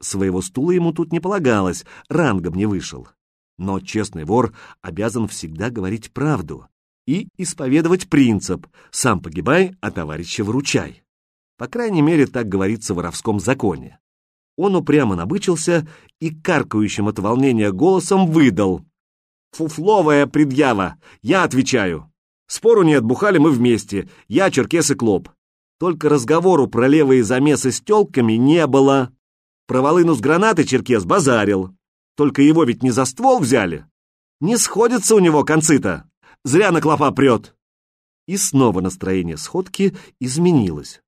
Своего стула ему тут не полагалось, рангом не вышел. Но честный вор обязан всегда говорить правду и исповедовать принцип «сам погибай, а товарища выручай». По крайней мере, так говорится в воровском законе. Он упрямо набычился и каркающим от волнения голосом выдал. «Фуфловая предъява! Я отвечаю! Спору нет, бухали мы вместе, я, Черкес и Клоп. Только разговору про левые замесы с тёлками не было. Про волыну с гранатой Черкес базарил. Только его ведь не за ствол взяли. Не сходятся у него концы-то. Зря на клопа прет. И снова настроение сходки изменилось,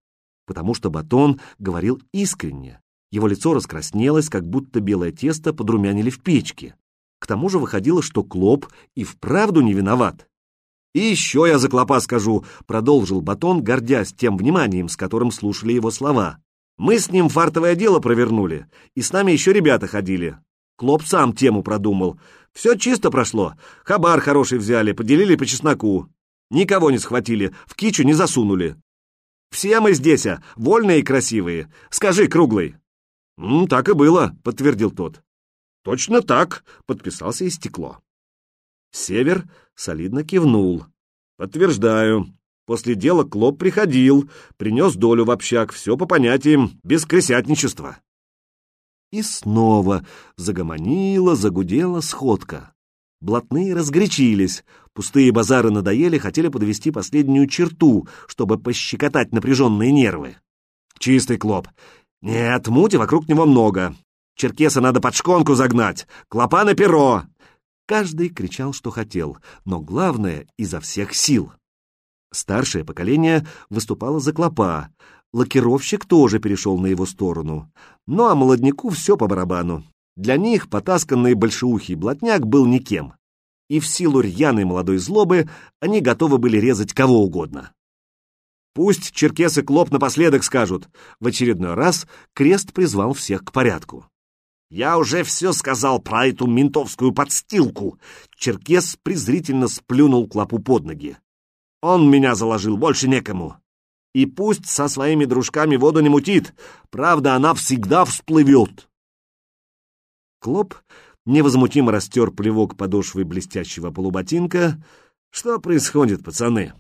потому что Батон говорил искренне. Его лицо раскраснелось, как будто белое тесто подрумянили в печке. К тому же выходило, что Клоп и вправду не виноват. «И еще я за Клопа скажу», — продолжил Батон, гордясь тем вниманием, с которым слушали его слова. «Мы с ним фартовое дело провернули, и с нами еще ребята ходили. Клоп сам тему продумал. Все чисто прошло. Хабар хороший взяли, поделили по чесноку. Никого не схватили, в кичу не засунули. Все мы здесь, а, вольные и красивые. Скажи, круглый». «М, «Так и было», — подтвердил тот. «Точно так», — подписался и стекло. Север солидно кивнул. «Подтверждаю. После дела Клоп приходил, принес долю в общак, все по понятиям, без крысятничества». И снова загомонила, загудела сходка. Блатные разгорячились, пустые базары надоели, хотели подвести последнюю черту, чтобы пощекотать напряженные нервы. Чистый клоп. Нет, мути вокруг него много. Черкеса надо под шконку загнать, клопа на перо. Каждый кричал, что хотел, но главное — изо всех сил. Старшее поколение выступало за клопа, лакировщик тоже перешел на его сторону. Ну а молодняку все по барабану. Для них потасканный большеухий блатняк был никем. И в силу рьяной молодой злобы они готовы были резать кого угодно. Пусть черкесы Клоп напоследок скажут. В очередной раз Крест призвал всех к порядку. «Я уже все сказал про эту ментовскую подстилку!» Черкес презрительно сплюнул Клопу под ноги. «Он меня заложил, больше некому. И пусть со своими дружками воду не мутит, правда, она всегда всплывет!» Клоп невозмутимо растер плевок подошвы блестящего полуботинка. «Что происходит, пацаны?»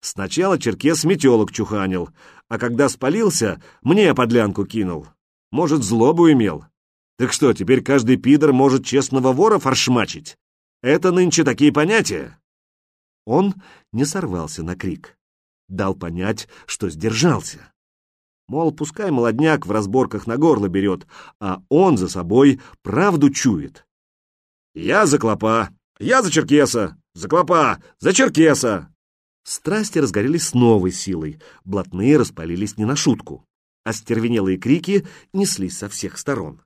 Сначала черкес метелок чуханил, а когда спалился, мне подлянку кинул. Может, злобу имел. Так что, теперь каждый пидор может честного вора форшмачить? Это нынче такие понятия. Он не сорвался на крик. Дал понять, что сдержался. Мол, пускай молодняк в разборках на горло берет, а он за собой правду чует. «Я за клопа! Я за черкеса! За клопа! За черкеса!» Страсти разгорелись с новой силой, блатные распалились не на шутку. Остервенелые крики неслись со всех сторон.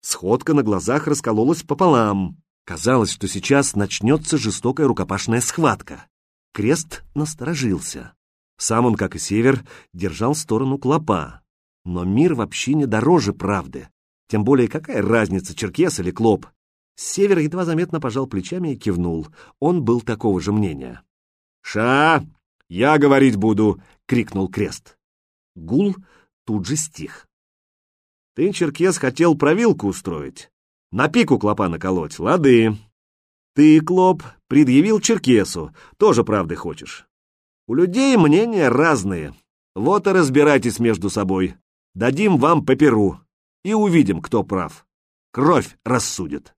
Сходка на глазах раскололась пополам. Казалось, что сейчас начнется жестокая рукопашная схватка. Крест насторожился. Сам он, как и Север, держал сторону клопа. Но мир вообще не дороже правды. Тем более, какая разница, черкес или клоп? Север едва заметно пожал плечами и кивнул. Он был такого же мнения. «Ша! Я говорить буду!» — крикнул Крест. Гул тут же стих. Ты, черкес, хотел провилку устроить. На пику клопа наколоть, лады. Ты, клоп, предъявил черкесу, тоже правды хочешь. У людей мнения разные. Вот и разбирайтесь между собой. Дадим вам по перу. И увидим, кто прав. Кровь рассудит.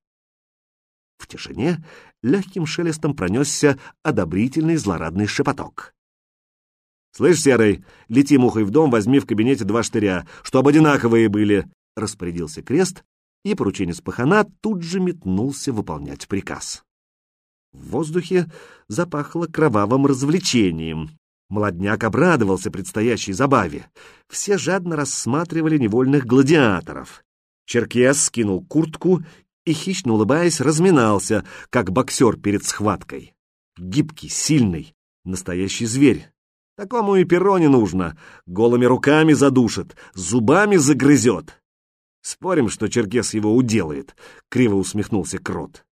В тишине легким шелестом пронесся одобрительный злорадный шепоток. «Слышь, Серый, лети мухой в дом, возьми в кабинете два штыря, чтобы одинаковые были», — распорядился Крест, и порученец пахана тут же метнулся выполнять приказ. В воздухе запахло кровавым развлечением. Молодняк обрадовался предстоящей забаве. Все жадно рассматривали невольных гладиаторов. Черкес скинул куртку и, хищно улыбаясь, разминался, как боксер перед схваткой. Гибкий, сильный, настоящий зверь. Такому и перо не нужно. Голыми руками задушит, зубами загрызет. Спорим, что Черкес его уделает, — криво усмехнулся Крот.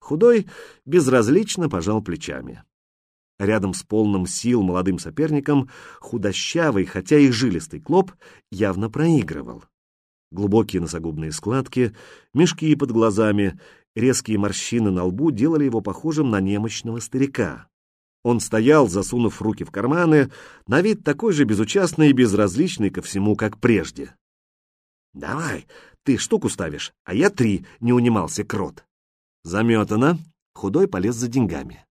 Худой безразлично пожал плечами. Рядом с полным сил молодым соперником худощавый, хотя и жилистый клоп явно проигрывал. Глубокие носогубные складки, мешки под глазами, резкие морщины на лбу делали его похожим на немощного старика. Он стоял, засунув руки в карманы, на вид такой же безучастный и безразличный ко всему, как прежде. «Давай, ты штуку ставишь, а я три», — не унимался крот. Заметано. Худой полез за деньгами.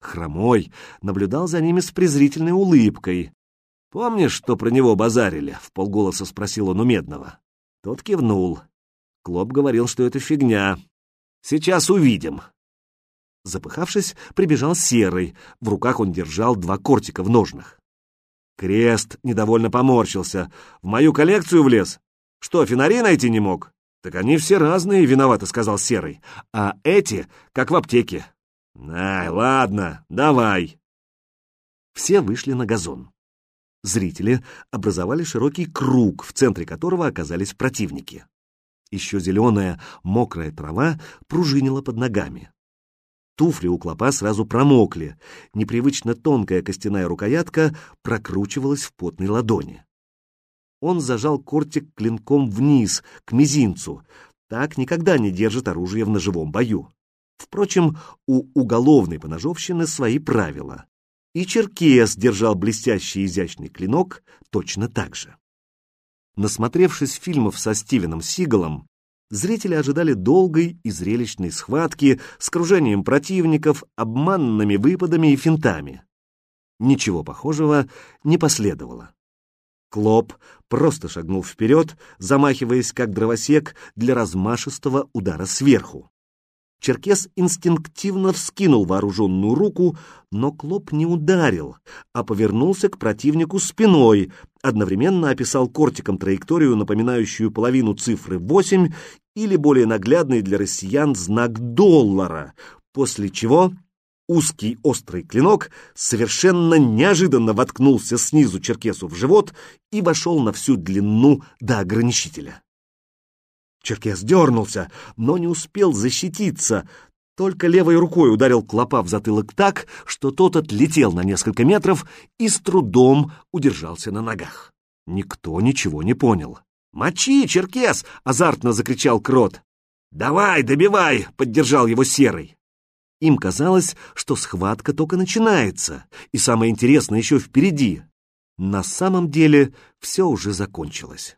Хромой наблюдал за ними с презрительной улыбкой. «Помнишь, что про него базарили?» — в полголоса спросил он у Медного. Тот кивнул. Клоп говорил, что это фигня. «Сейчас увидим». Запыхавшись, прибежал Серый. В руках он держал два кортика в ножнах. Крест недовольно поморщился. «В мою коллекцию влез? Что, фонари найти не мог?» «Так они все разные, виноваты», — сказал Серый. «А эти, как в аптеке». «Ай, ладно, давай». Все вышли на газон. Зрители образовали широкий круг, в центре которого оказались противники. Еще зеленая, мокрая трава пружинила под ногами. Туфли у клопа сразу промокли, непривычно тонкая костяная рукоятка прокручивалась в потной ладони. Он зажал кортик клинком вниз, к мизинцу. Так никогда не держит оружие в ножевом бою. Впрочем, у уголовной поножовщины свои правила и Черкес держал блестящий изящный клинок точно так же. Насмотревшись фильмов со Стивеном Сигалом, зрители ожидали долгой и зрелищной схватки с кружением противников, обманными выпадами и финтами. Ничего похожего не последовало. Клоп просто шагнул вперед, замахиваясь как дровосек для размашистого удара сверху. Черкес инстинктивно вскинул вооруженную руку, но Клоп не ударил, а повернулся к противнику спиной, одновременно описал кортиком траекторию, напоминающую половину цифры 8 или более наглядный для россиян знак доллара, после чего узкий острый клинок совершенно неожиданно воткнулся снизу Черкесу в живот и вошел на всю длину до ограничителя. Черкес дернулся, но не успел защититься. Только левой рукой ударил клопа в затылок так, что тот отлетел на несколько метров и с трудом удержался на ногах. Никто ничего не понял. «Мочи, Черкес!» — азартно закричал Крот. «Давай, добивай!» — поддержал его Серый. Им казалось, что схватка только начинается, и самое интересное еще впереди. На самом деле все уже закончилось.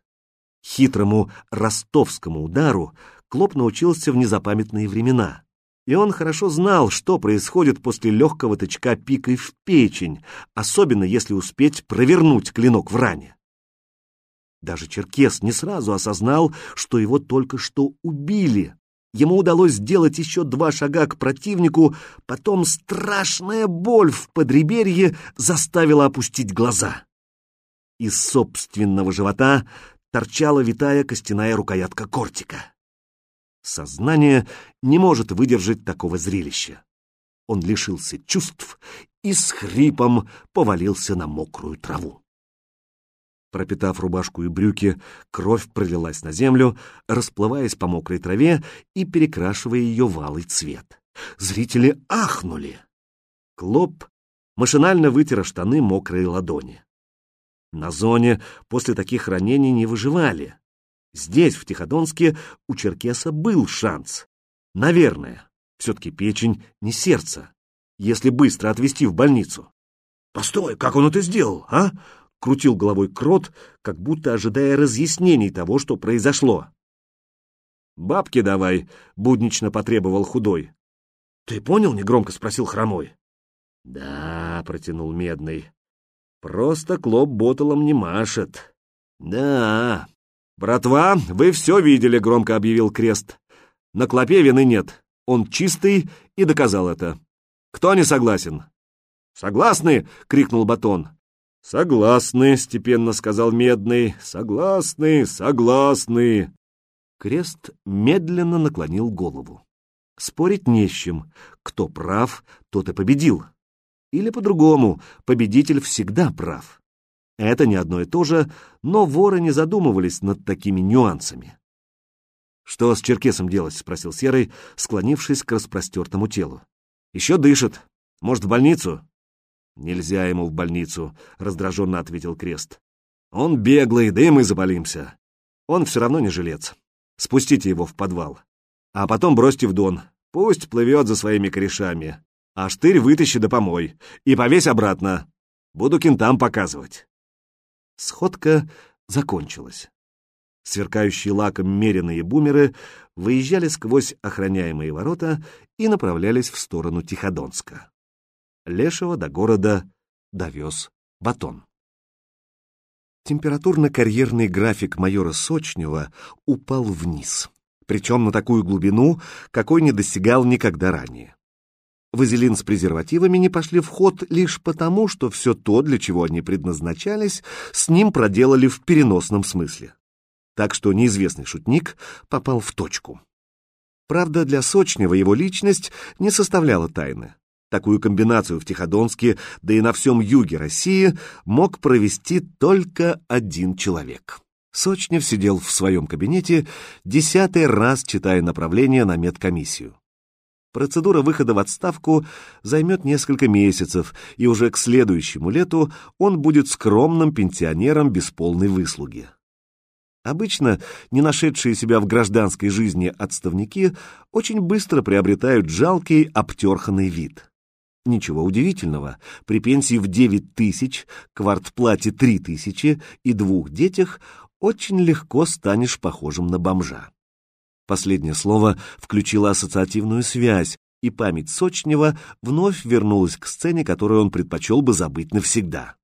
Хитрому ростовскому удару Клоп научился в незапамятные времена. И он хорошо знал, что происходит после легкого тычка пикой в печень, особенно если успеть провернуть клинок в ране. Даже Черкес не сразу осознал, что его только что убили. Ему удалось сделать еще два шага к противнику, потом страшная боль в подреберье заставила опустить глаза. Из собственного живота торчала витая костяная рукоятка кортика. Сознание не может выдержать такого зрелища. Он лишился чувств и с хрипом повалился на мокрую траву. Пропитав рубашку и брюки, кровь пролилась на землю, расплываясь по мокрой траве и перекрашивая ее в цвет. Зрители ахнули. Клоп машинально вытер штаны мокрой ладони. На зоне после таких ранений не выживали. Здесь, в Тиходонске, у Черкеса был шанс. Наверное. Все-таки печень не сердце. Если быстро отвезти в больницу. «Постой, как он это сделал, а?» — крутил головой крот, как будто ожидая разъяснений того, что произошло. «Бабки давай», — буднично потребовал худой. «Ты понял?» — негромко спросил хромой. «Да», — протянул медный. Просто Клоп боттлом не машет. Да. Братва, вы все видели, громко объявил Крест. На Клопе вины нет. Он чистый и доказал это. Кто не согласен? Согласны? крикнул Батон. Согласны, степенно сказал Медный. Согласны, согласны. Крест медленно наклонил голову. Спорить не с чем. Кто прав, тот и победил. Или по-другому, победитель всегда прав. Это не одно и то же, но воры не задумывались над такими нюансами. «Что с Черкесом делать?» — спросил Серый, склонившись к распростертому телу. «Еще дышит. Может, в больницу?» «Нельзя ему в больницу», — раздраженно ответил Крест. «Он беглый, да и мы заболимся. Он все равно не жилец. Спустите его в подвал. А потом бросьте в дон. Пусть плывет за своими корешами. А штырь вытащи да помой. И повесь обратно. Буду кентам показывать. Сходка закончилась. Сверкающие лаком меренные бумеры выезжали сквозь охраняемые ворота и направлялись в сторону Тиходонска. Лешего до города довез батон. Температурно-карьерный график майора Сочнева упал вниз, причем на такую глубину, какой не достигал никогда ранее. Вазелин с презервативами не пошли в ход лишь потому, что все то, для чего они предназначались, с ним проделали в переносном смысле. Так что неизвестный шутник попал в точку. Правда, для Сочнева его личность не составляла тайны. Такую комбинацию в Тиходонске, да и на всем юге России, мог провести только один человек. Сочнев сидел в своем кабинете, десятый раз читая направление на медкомиссию. Процедура выхода в отставку займет несколько месяцев, и уже к следующему лету он будет скромным пенсионером без полной выслуги. Обычно не нашедшие себя в гражданской жизни отставники очень быстро приобретают жалкий, обтерханный вид. Ничего удивительного, при пенсии в 9 тысяч, квартплате 3 тысячи и двух детях очень легко станешь похожим на бомжа. Последнее слово включило ассоциативную связь, и память Сочнева вновь вернулась к сцене, которую он предпочел бы забыть навсегда.